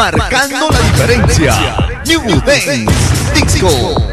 marcando la diferencia. New Dance Disco.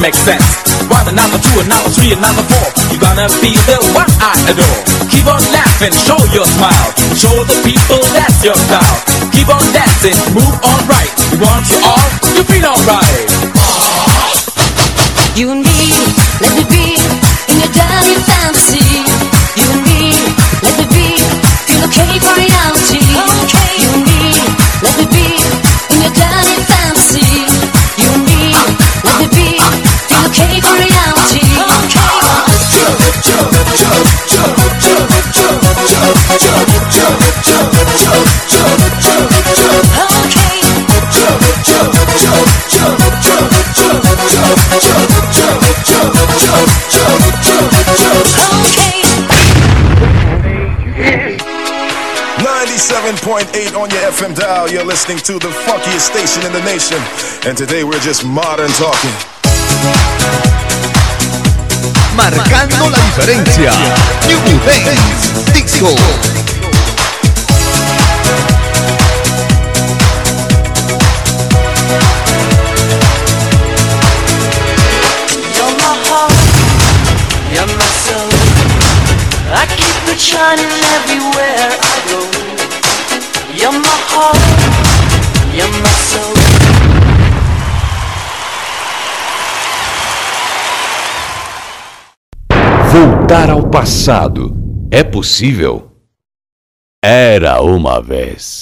makes sense. While the two, and three, and four, you're gonna be the one I adore. Keep on laughing, show your smile, show the people that's your style. Keep on dancing, move on right. We want you all you feel alright. You and me, let it be in your dirty fantasy. You and me, let it be in the for right 107.8 on your FM dial. You're listening to the funkiest station in the nation. And today we're just modern talking. Marcando la diferencia. New Things. You're my soul. I keep it Shining everywhere Voltar ao passado é possível? Era uma vez.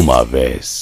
Uma vez.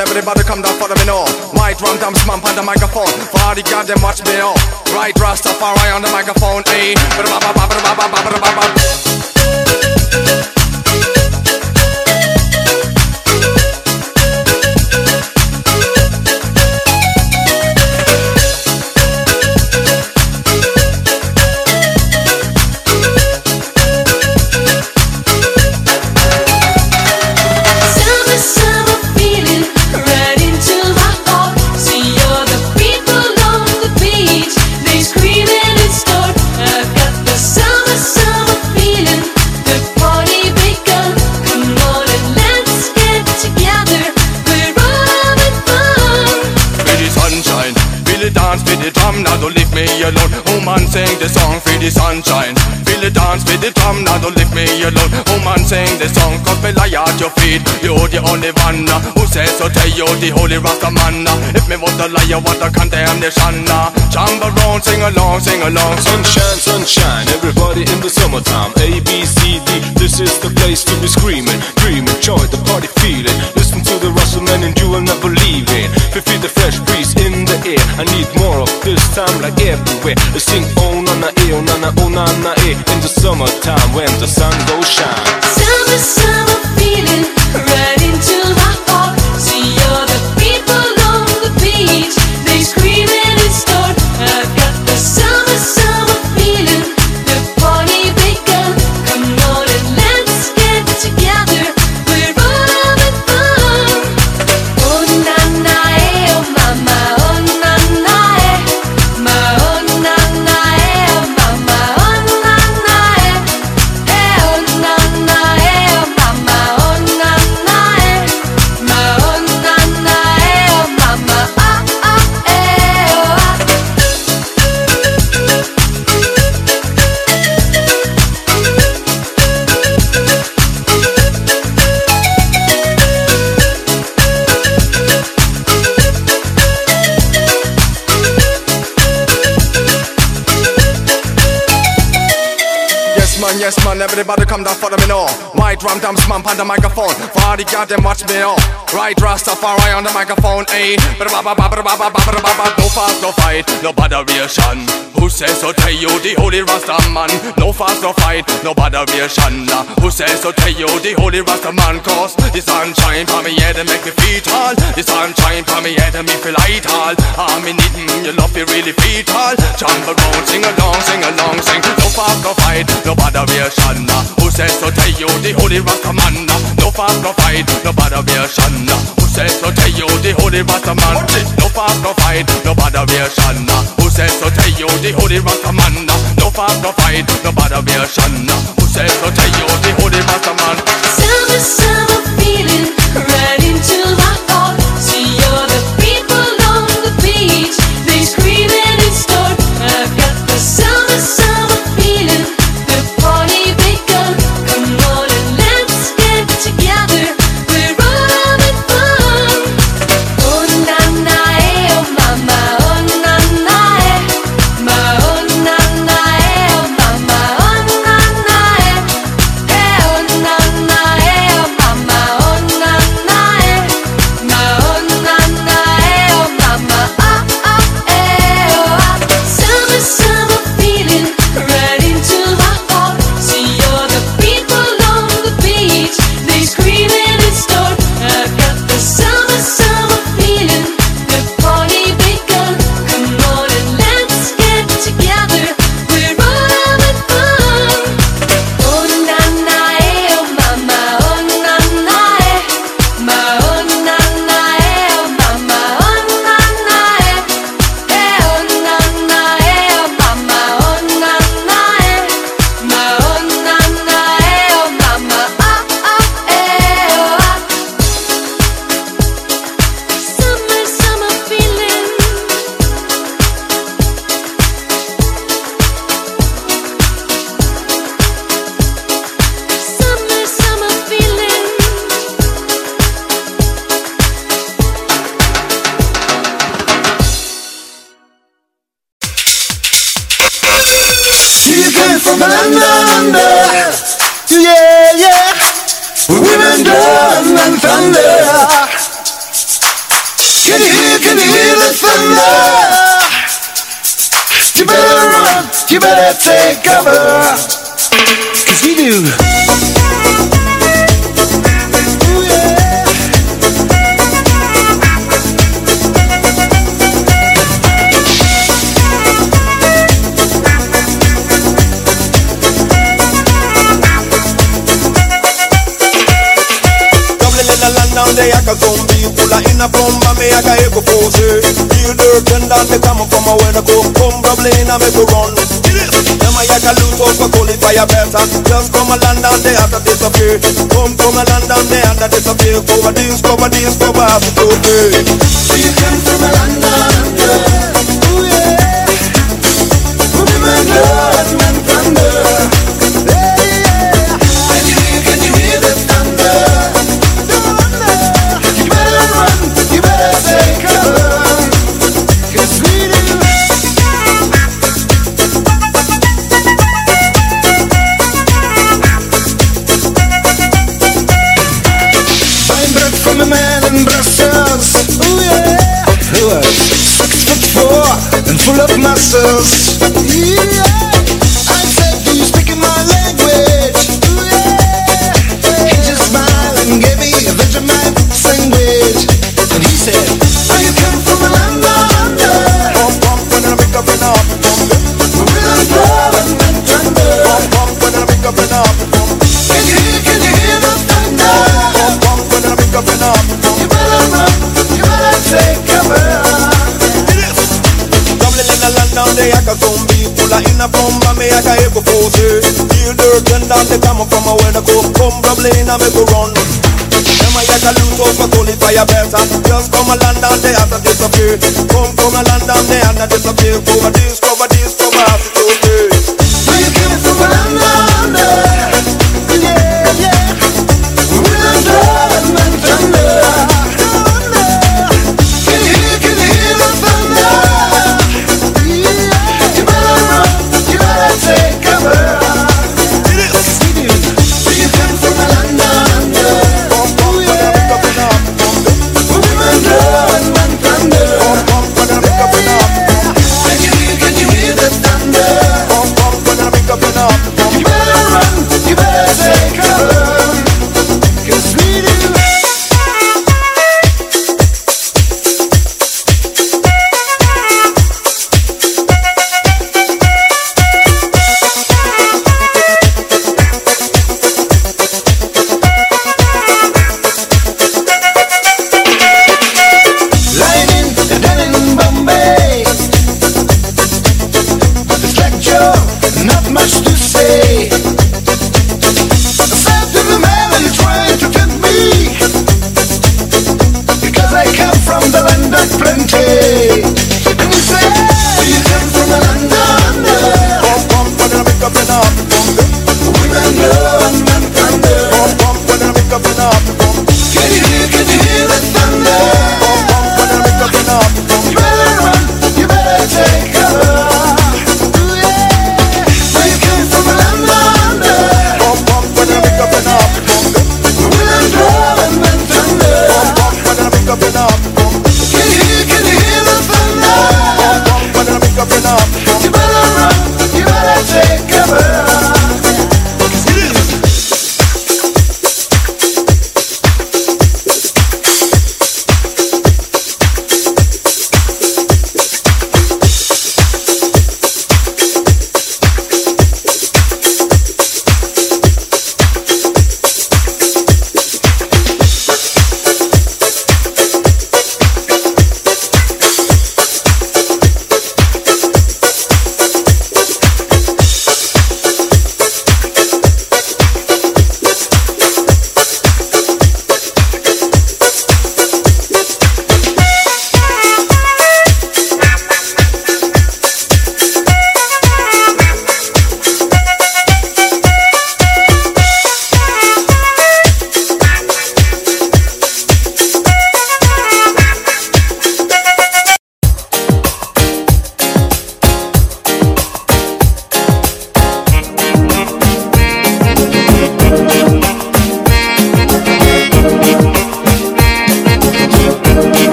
Everybody come down for me now. Right round them man on the microphone. For all the goddamn watch your lie feet. You're the only one uh, who says so. Tell you the holy Rasta man. If me was the liar, what a condemnation. uh. Jump around, sing along, sing along. Sunshine, sunshine, everybody in the summertime. A, B, C, D, this is the place to be screaming, dreaming, joy, the party feeling. Listen to the rustle, man, and you will never leave it. Feel the fresh breeze in the air. I need more of this time, like everywhere. I sing oh na na eh, oh na na oh na na eh. In the summertime, when the sun goes shine. Summer, summer feeling right into yes man, everybody come down for me now. Right ram dams man on the microphone party, got watch much on. Right, Rastafari on the microphone, eh? No fuss, no fight, no botheration. Who says so tell you the holy Rasta man? No fuss, no fight, no botheration. Who says so tell you the holy Rasta man? Cause the sunshine from me head and make me feel tall. The sunshine from me head and me feel light all. I'm in it, your love you really feel tall. Jump around, sing along, sing along, sing. No fuss, no fight, no botheration. Who says so tell you the holy Rasta man? No fuss, no fight, no botheration. Who says so tell you the holy man? No fast, no fight, no botheration. Who says so tell you the holy man? No fast, no fight, no botheration. Who says so tell you the holy man? Summer, summer down under. Yeah, yeah. Women drum and thunder. Can you hear, can you hear the thunder? You better run, you better take cover. Cause we do. I can come be full of in a plumber, me I can echo force Feel dirt and down they come from where to come, come Dublin and make a run. Them I can lose out for qualify better. Just come a land down have to disappear. Come come a land down there and disappear. Cover this, cover this, cover half the okay. You come from a land under. Ooh, yeah. Women drum and can come be full of in a plumber, me can echo force Feel dirt and down they come from a where to come, come Dublin and make a run. Them I can lose out for qualify better. Just come a land down there after disappear. Come, come a land down there and disappear. Cover this, cover this,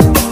Así,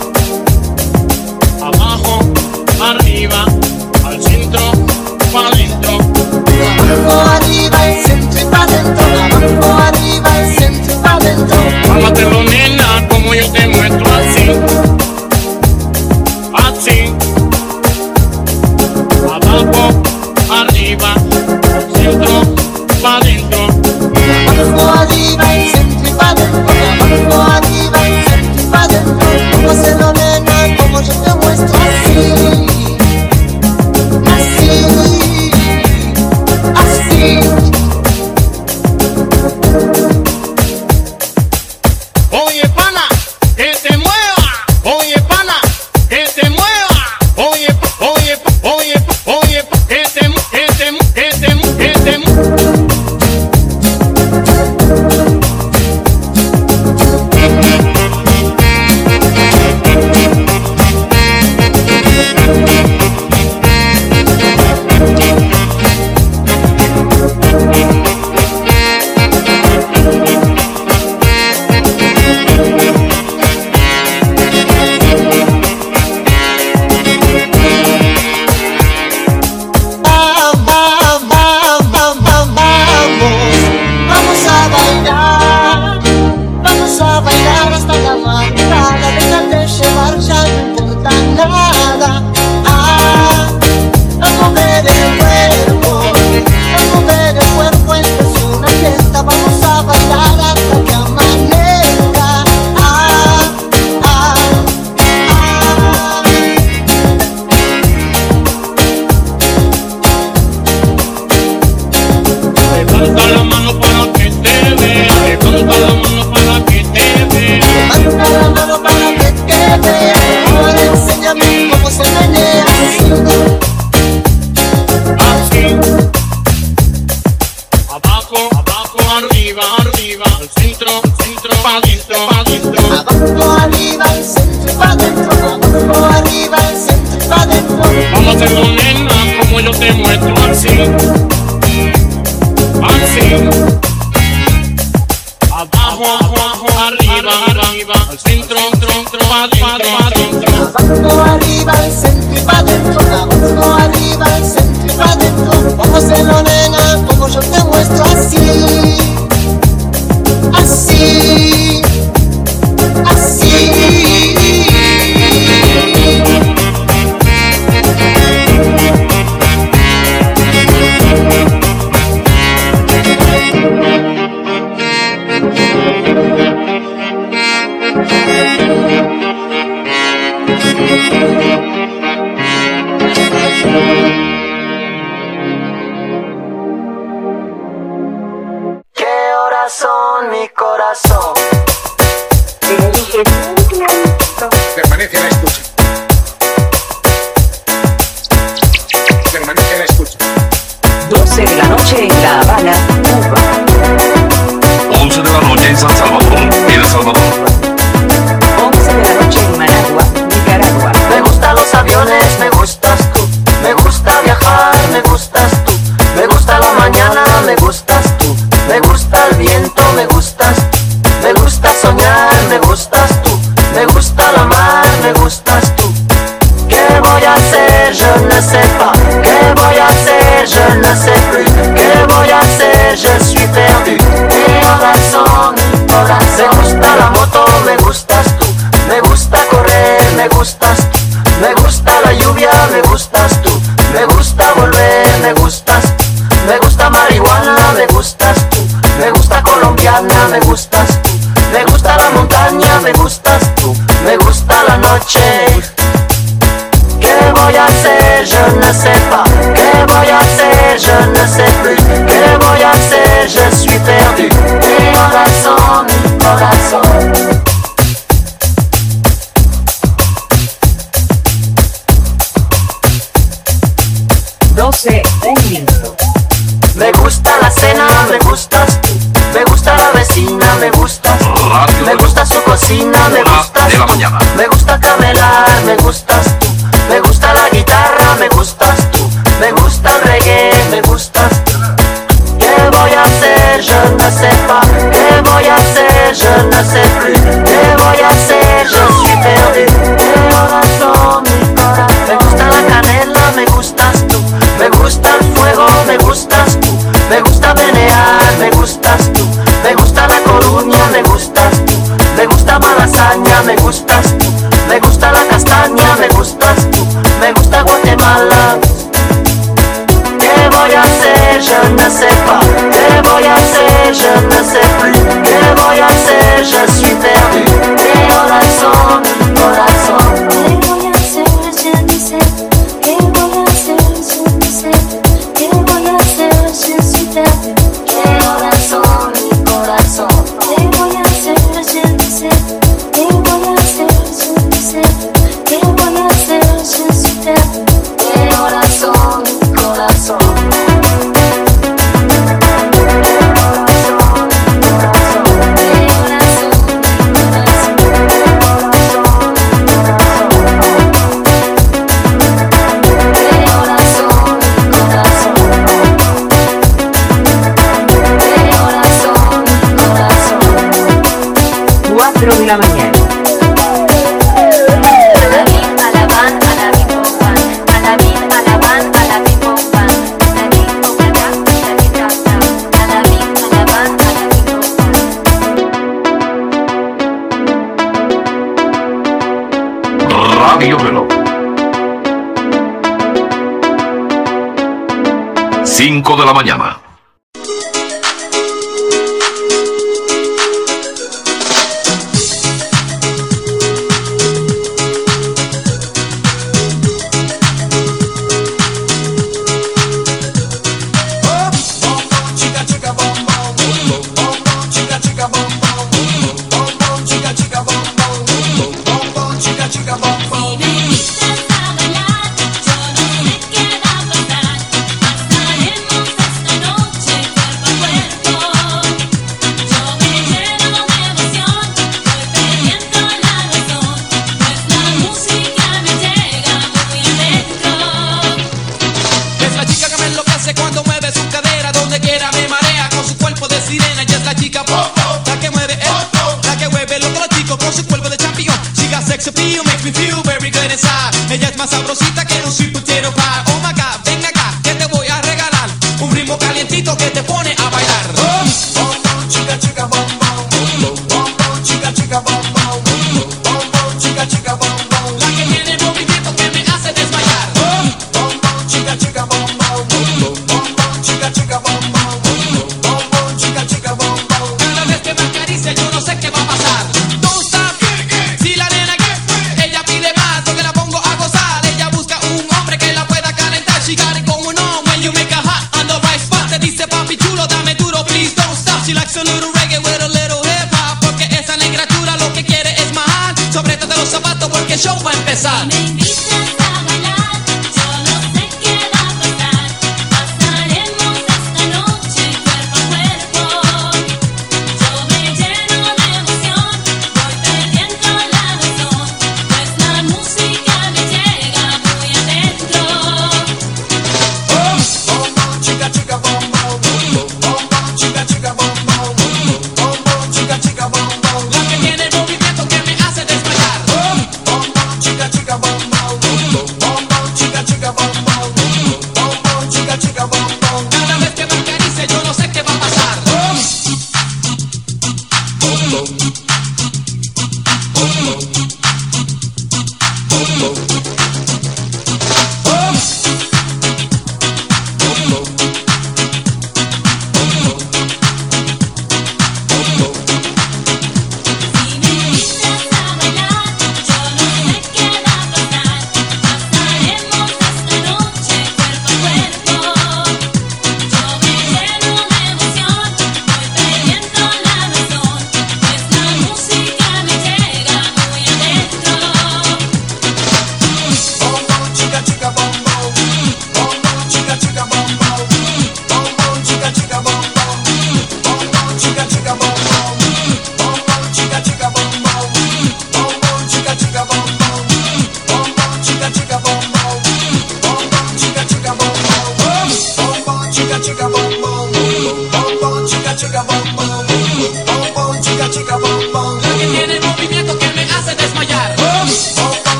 abajo, arriba, arriba, al centro, centro, pa' dentro, pa' Abajo, arriba, al centro, pa' abajo, arriba, al centro, pa' dentro. Vamos a hacerlo, nena, como yo te muestro, así, así. Abajo, abajo, arriba, arriba, al centro, centro, centro, pa' Abajo, arriba, al centro, pa' abajo, arriba, al centro, pa' Vamos noche. ¿Qué voy a hacer? Yo no sé pas. ¿Qué voy a hacer? Yo no sé plus. ¿Qué voy a hacer? Je suis perdu. Mi corazón, mi corazón. Un minuto. Me gusta la cena, me gustas tú. Me gusta la vecina, me gustas tú. Me gusta su cocina, me gusta. 5 de la mañana.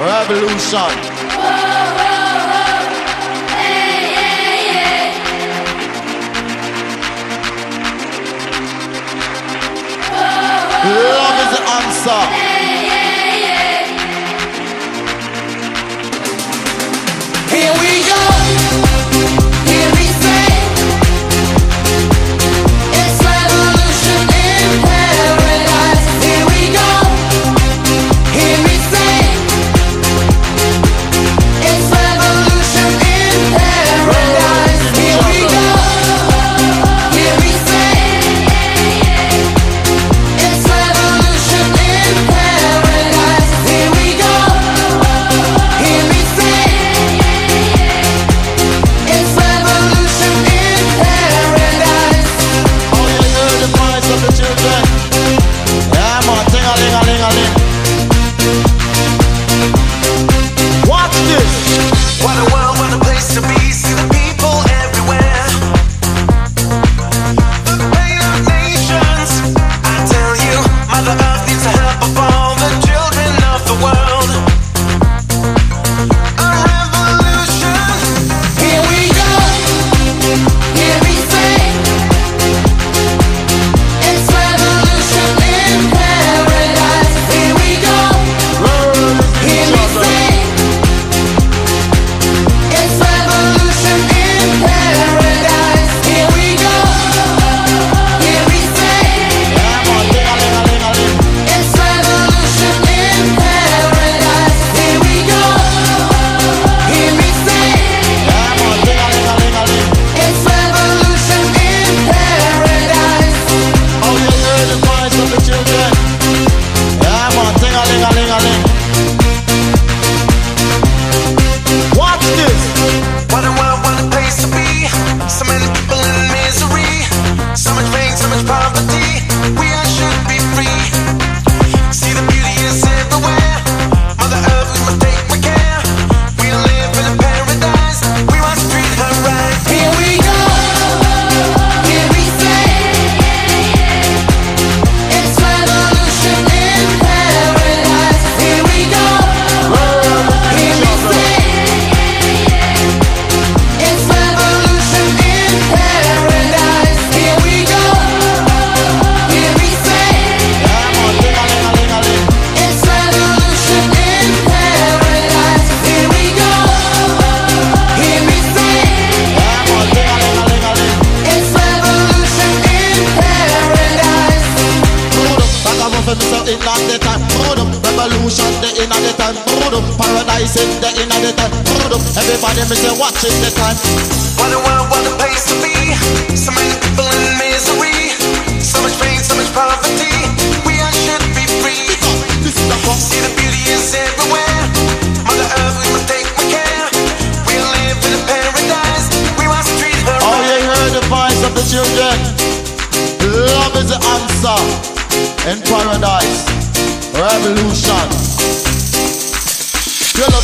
Revolution. Love is the answer. Here we go.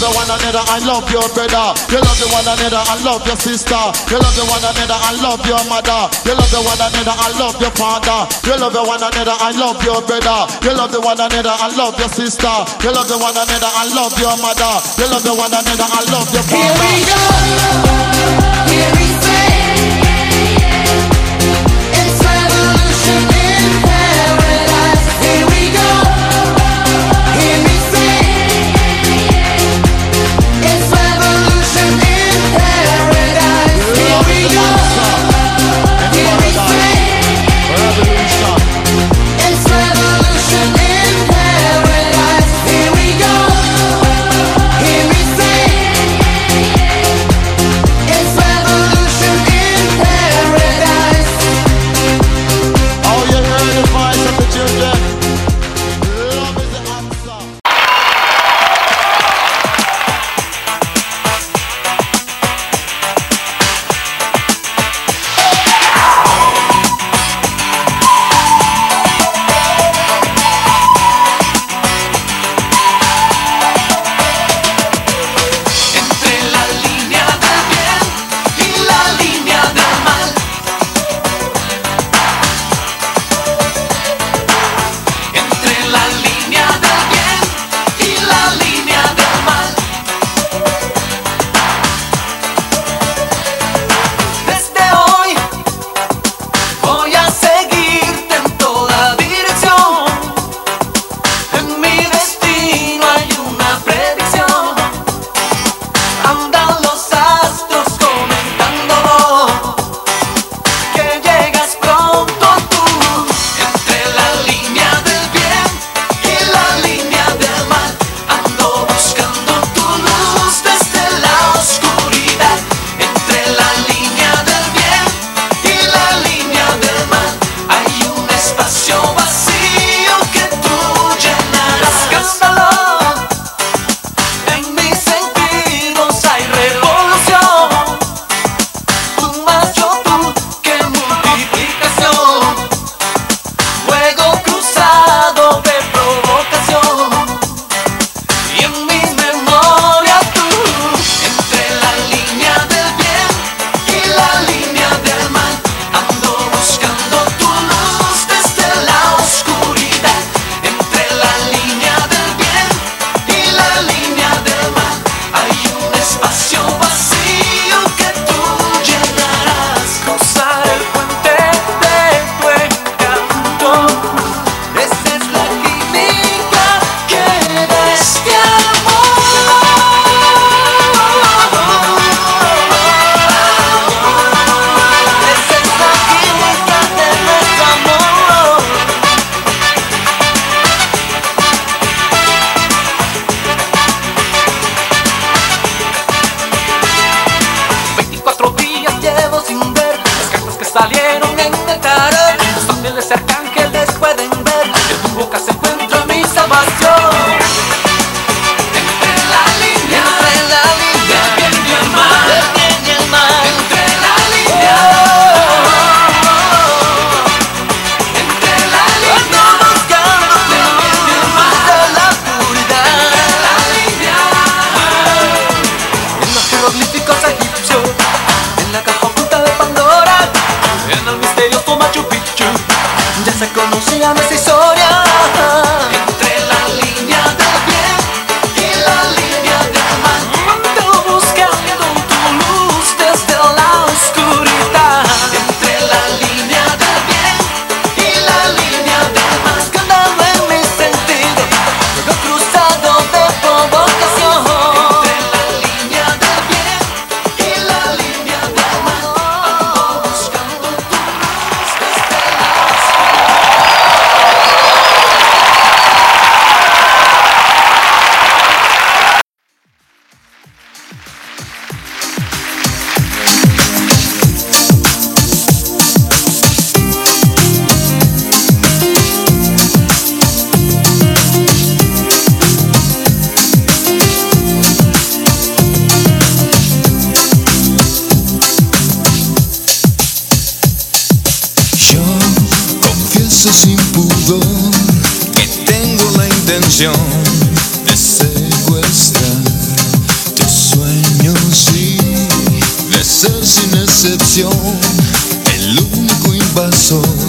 the one another I love your brother. You love the one another I love your sister. You love the one another I love your mother. You love the one another I love your father. You love the one another I love your brother. You love the one another I love your sister. You love the one another I love your mother. You love the one another I love your father. Here we go. revolution. El único invasor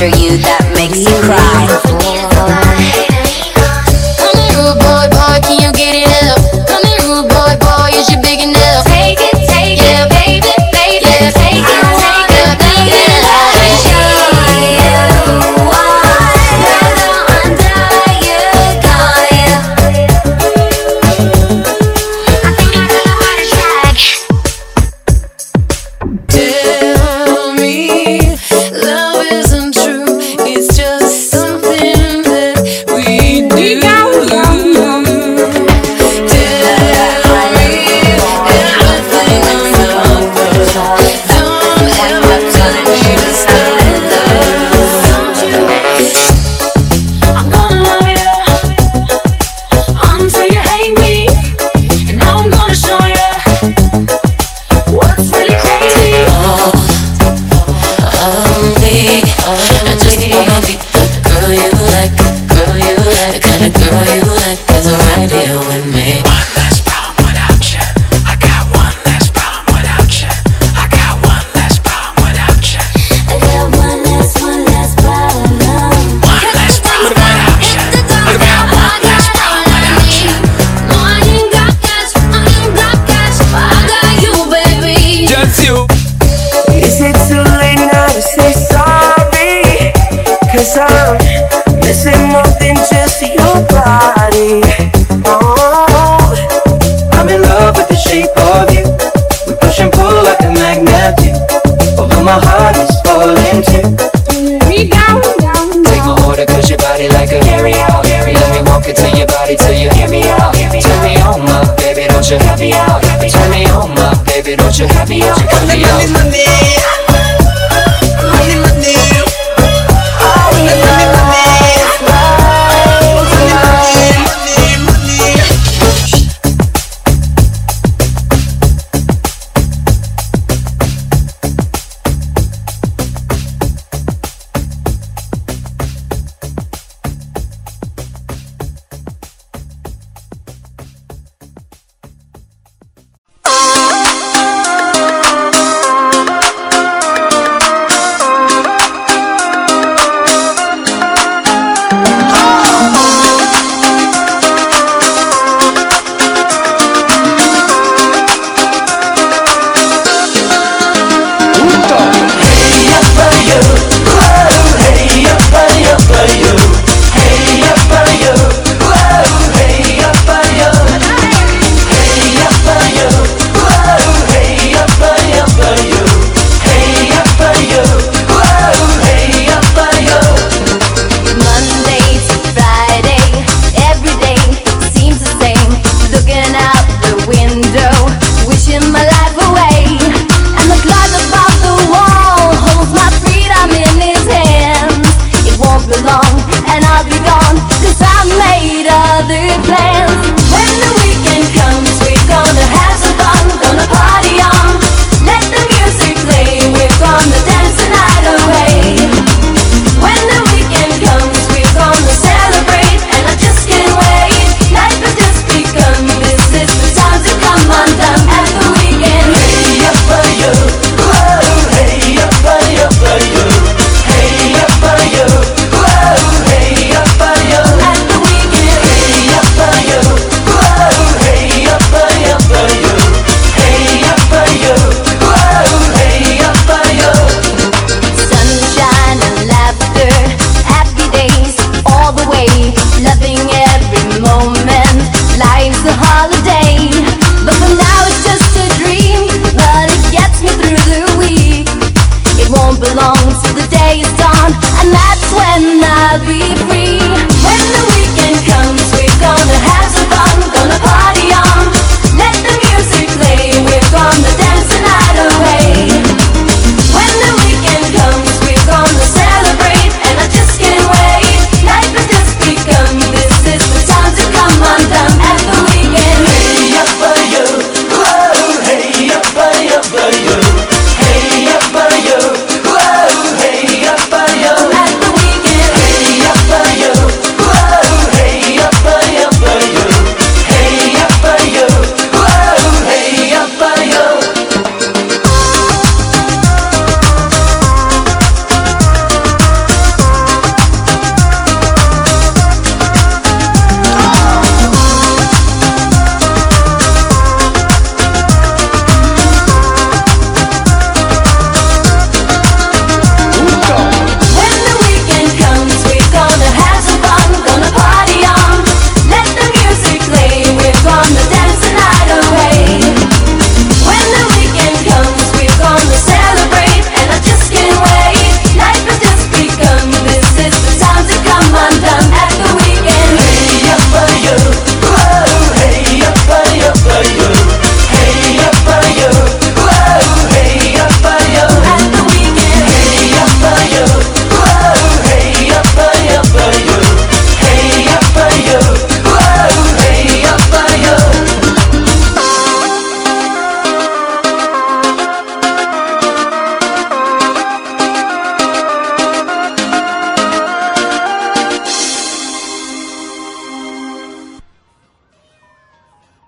under you that makes you cry. don't you happy out? Turn me on, my baby, don't you happy out? Money, money, money.